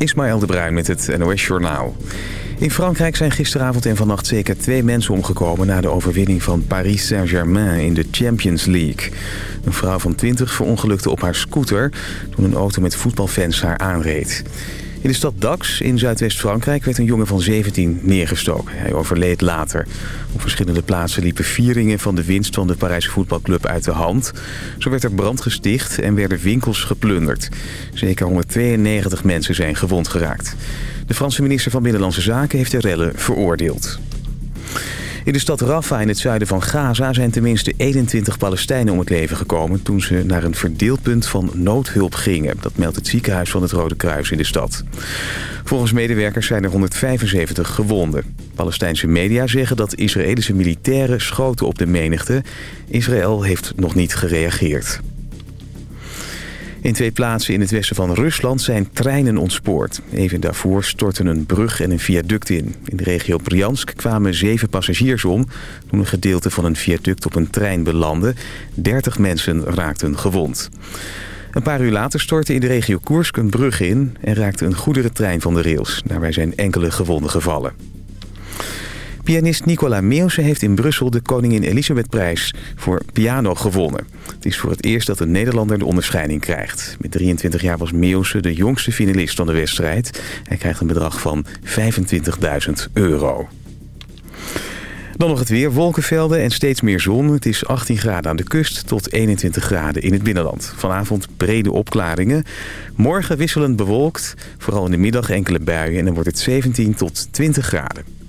Ismaël de Bruin met het NOS Journaal. In Frankrijk zijn gisteravond en vannacht zeker twee mensen omgekomen... na de overwinning van Paris Saint-Germain in de Champions League. Een vrouw van 20 verongelukte op haar scooter... toen een auto met voetbalfans haar aanreed. In de stad Dax in Zuidwest-Frankrijk werd een jongen van 17 neergestoken. Hij overleed later. Op verschillende plaatsen liepen vieringen van de winst van de Parijse voetbalclub uit de hand. Zo werd er brand gesticht en werden winkels geplunderd. Zeker 192 mensen zijn gewond geraakt. De Franse minister van Binnenlandse Zaken heeft de rellen veroordeeld. In de stad Rafah in het zuiden van Gaza zijn tenminste 21 Palestijnen om het leven gekomen... toen ze naar een verdeelpunt van noodhulp gingen. Dat meldt het ziekenhuis van het Rode Kruis in de stad. Volgens medewerkers zijn er 175 gewonden. Palestijnse media zeggen dat Israëlische militairen schoten op de menigte. Israël heeft nog niet gereageerd. In twee plaatsen in het westen van Rusland zijn treinen ontspoord. Even daarvoor stortten een brug en een viaduct in. In de regio Priansk kwamen zeven passagiers om... toen een gedeelte van een viaduct op een trein belandde. Dertig mensen raakten gewond. Een paar uur later stortte in de regio Koersk een brug in... en raakte een goederentrein van de rails. Daarbij zijn enkele gewonden gevallen. Pianist Nicola Meeuwse heeft in Brussel de Koningin Elisabethprijs voor piano gewonnen. Het is voor het eerst dat een Nederlander de onderscheiding krijgt. Met 23 jaar was Meeuwse de jongste finalist van de wedstrijd. Hij krijgt een bedrag van 25.000 euro. Dan nog het weer, wolkenvelden en steeds meer zon. Het is 18 graden aan de kust tot 21 graden in het binnenland. Vanavond brede opklaringen. Morgen wisselend bewolkt, vooral in de middag enkele buien... en dan wordt het 17 tot 20 graden.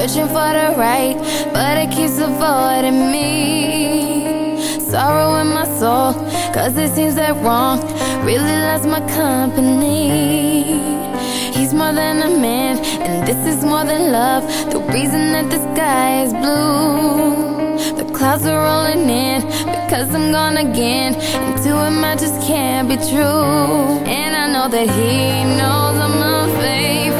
searching for the right, but it keeps avoiding me. Sorrow in my soul, cause it seems that wrong really loves my company. He's more than a man, and this is more than love. The reason that the sky is blue, the clouds are rolling in because I'm gone again. And to him, I just can't be true. And I know that he knows I'm unfaithful.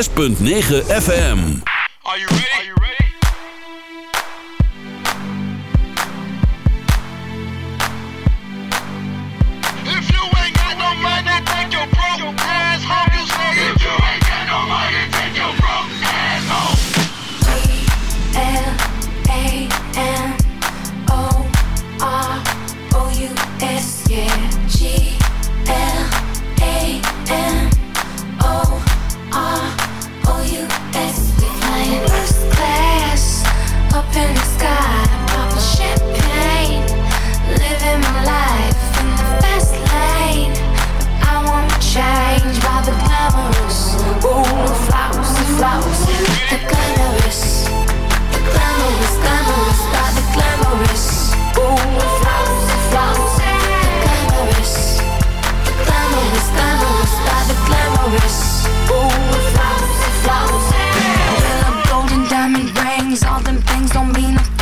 6.9 FM. don't be nothing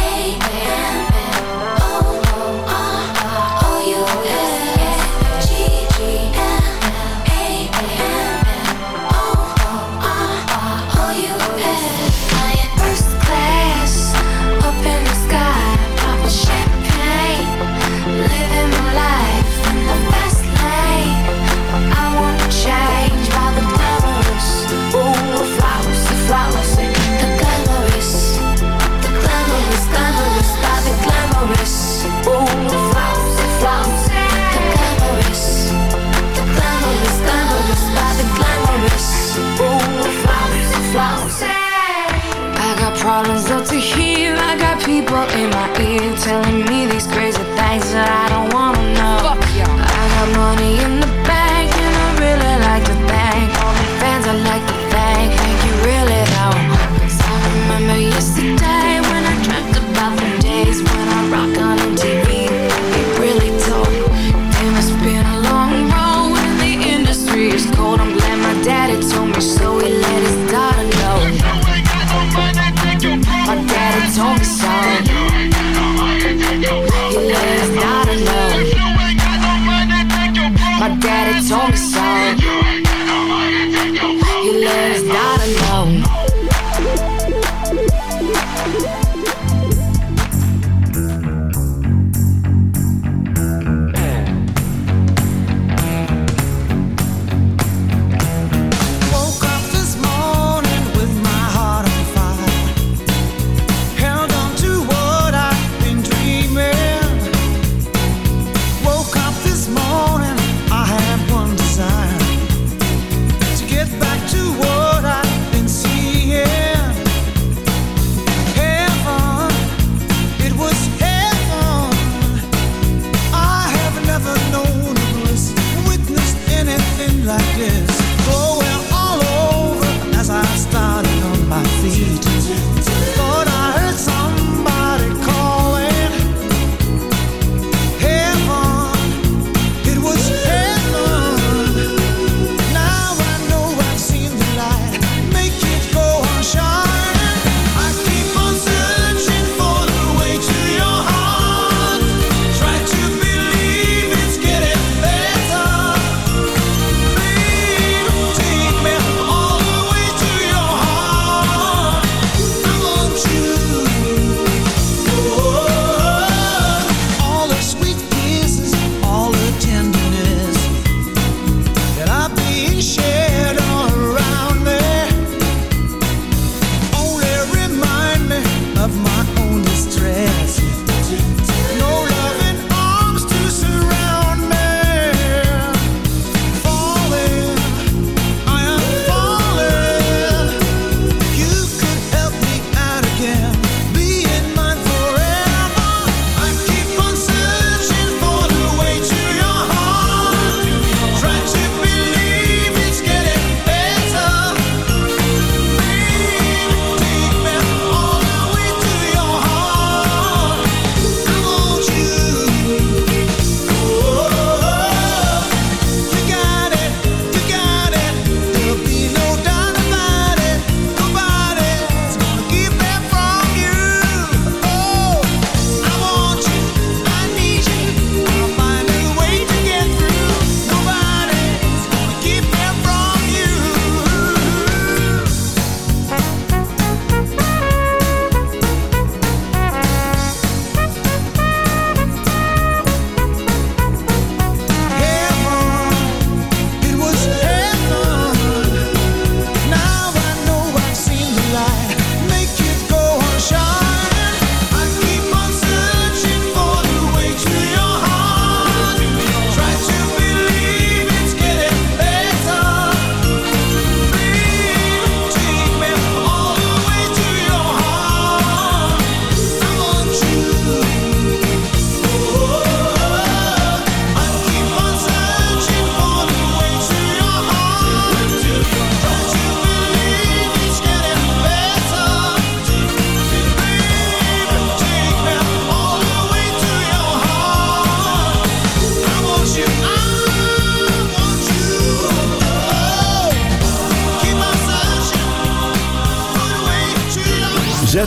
problems up to here. I got people in my ear telling me these crazy things that I don't wanna know. Fuck yeah. I got money in the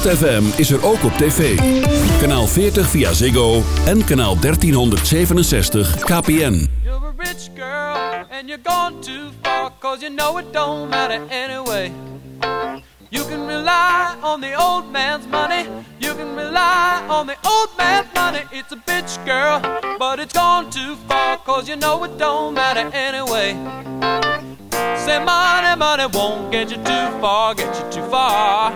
ZFM is er ook op tv. Kanaal 40 via Ziggo en kanaal 1367 KPN. You're a rich girl and you're gone too far Cause you know it don't matter anyway You can rely on the old man's money You can rely on the old man's money It's a bitch girl, but it's gone too far Cause you know it don't matter anyway Say money, money won't get you too far, get you too far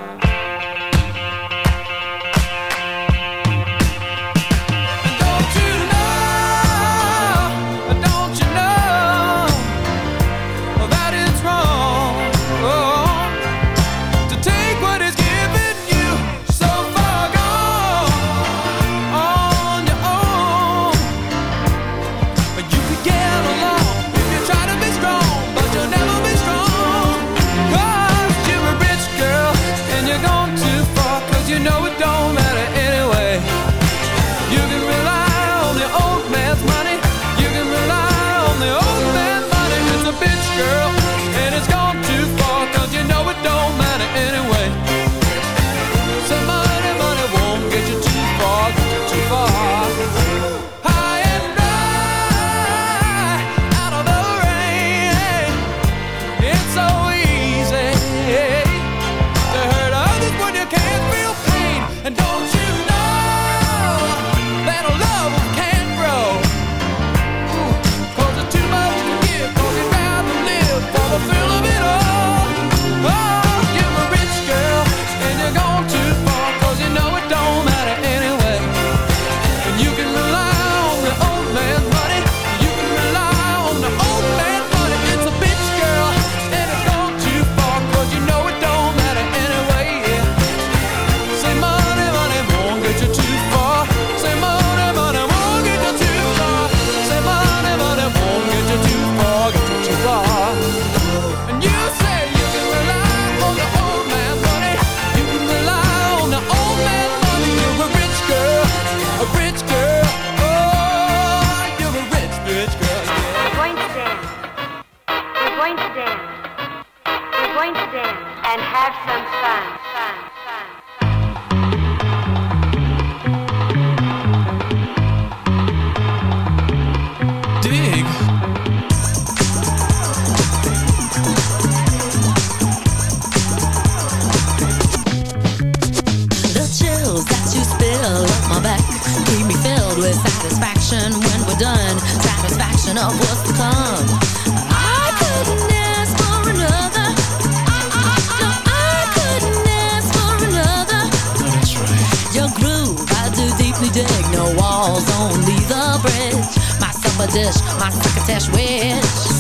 dish, my cricket wish.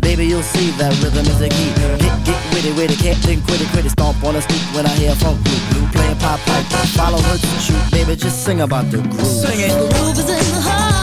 Baby, you'll see that rhythm is a key. Get, get witty, witty, can't think quitty. it, Stomp on a scoop when I hear a funk blue, blue playing pop pipe. Follow her to shoot, baby, just sing about the groove. Sing it. The groove is in the heart.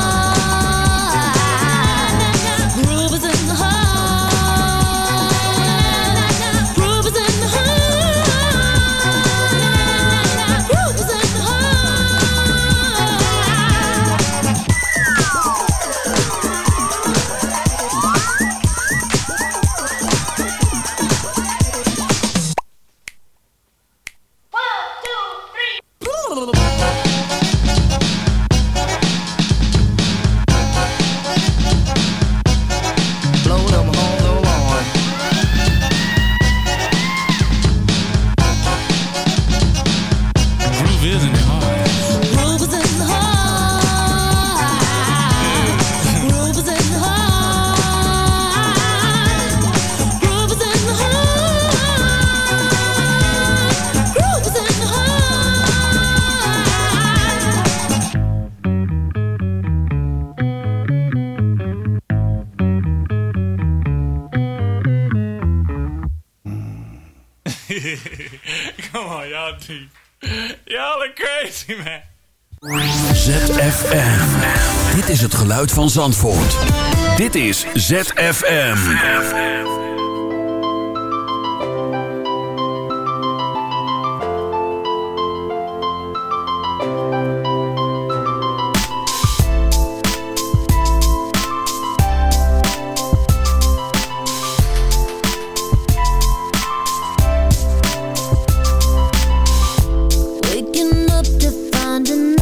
geluid van Zandvoort. Dit is ZFM. Waking up to find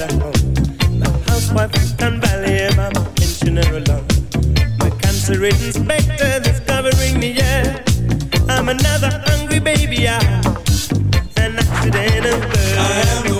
My housewife and ballet, I'm pensioner alone. My cancer-ridden specter covering the I'm another hungry baby, an accidental bird.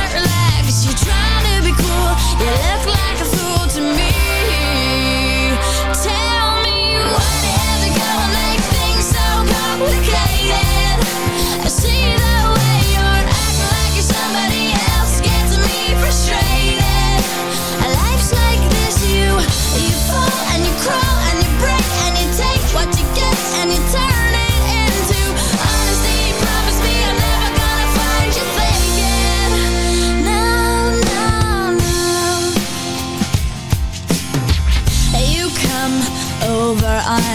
so complicated?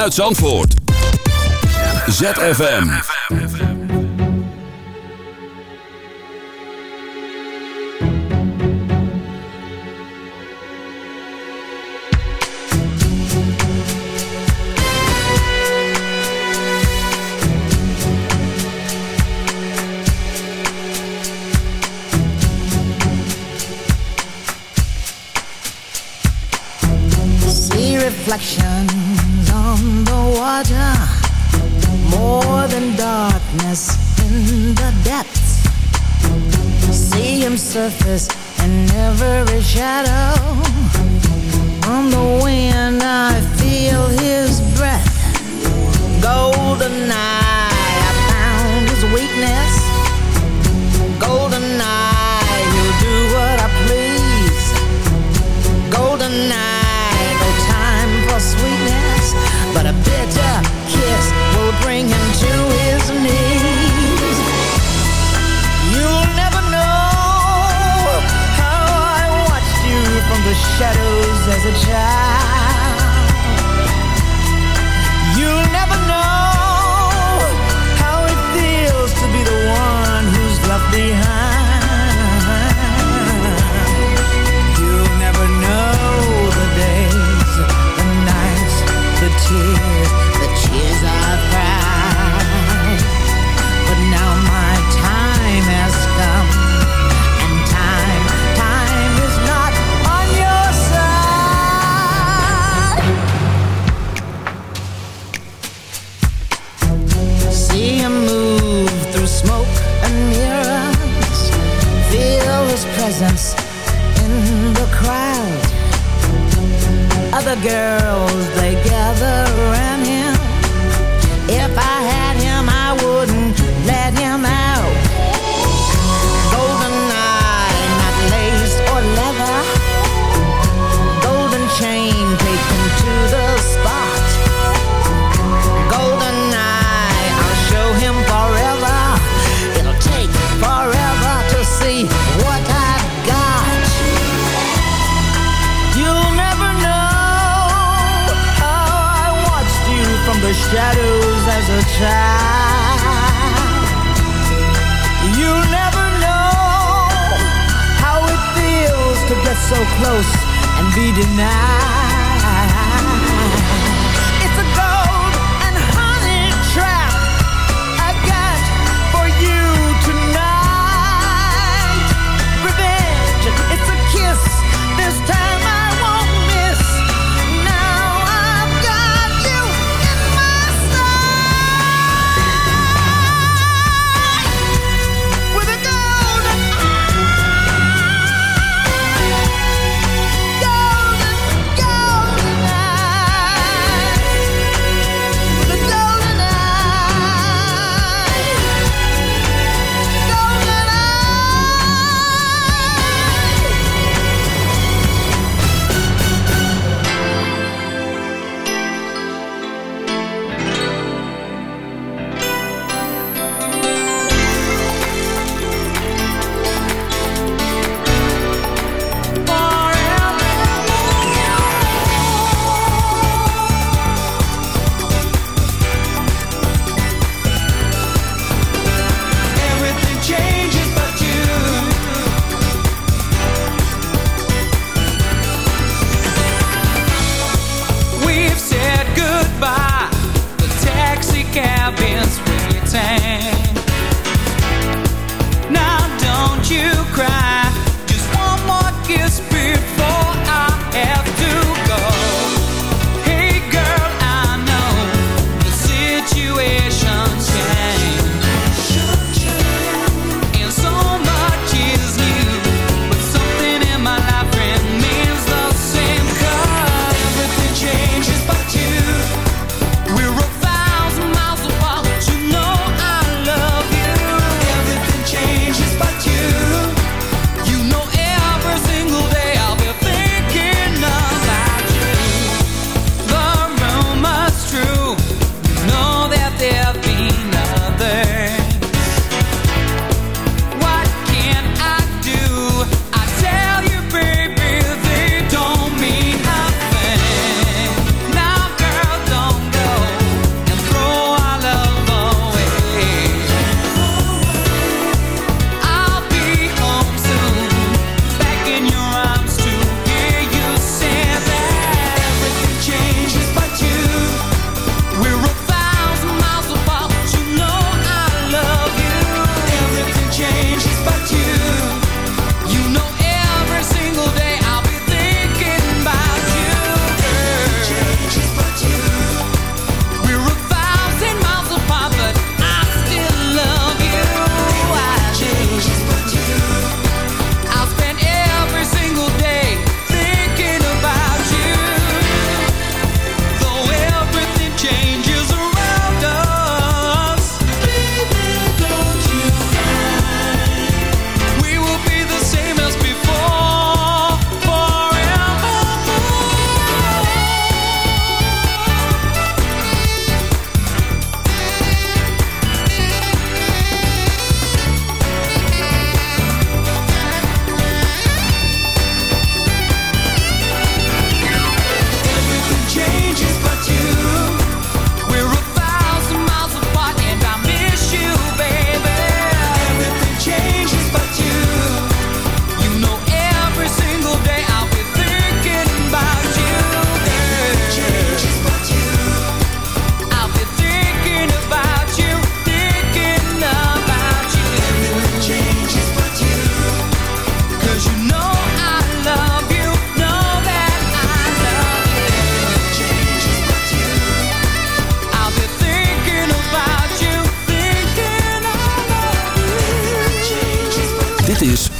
Uit Zandvoort. ZFM.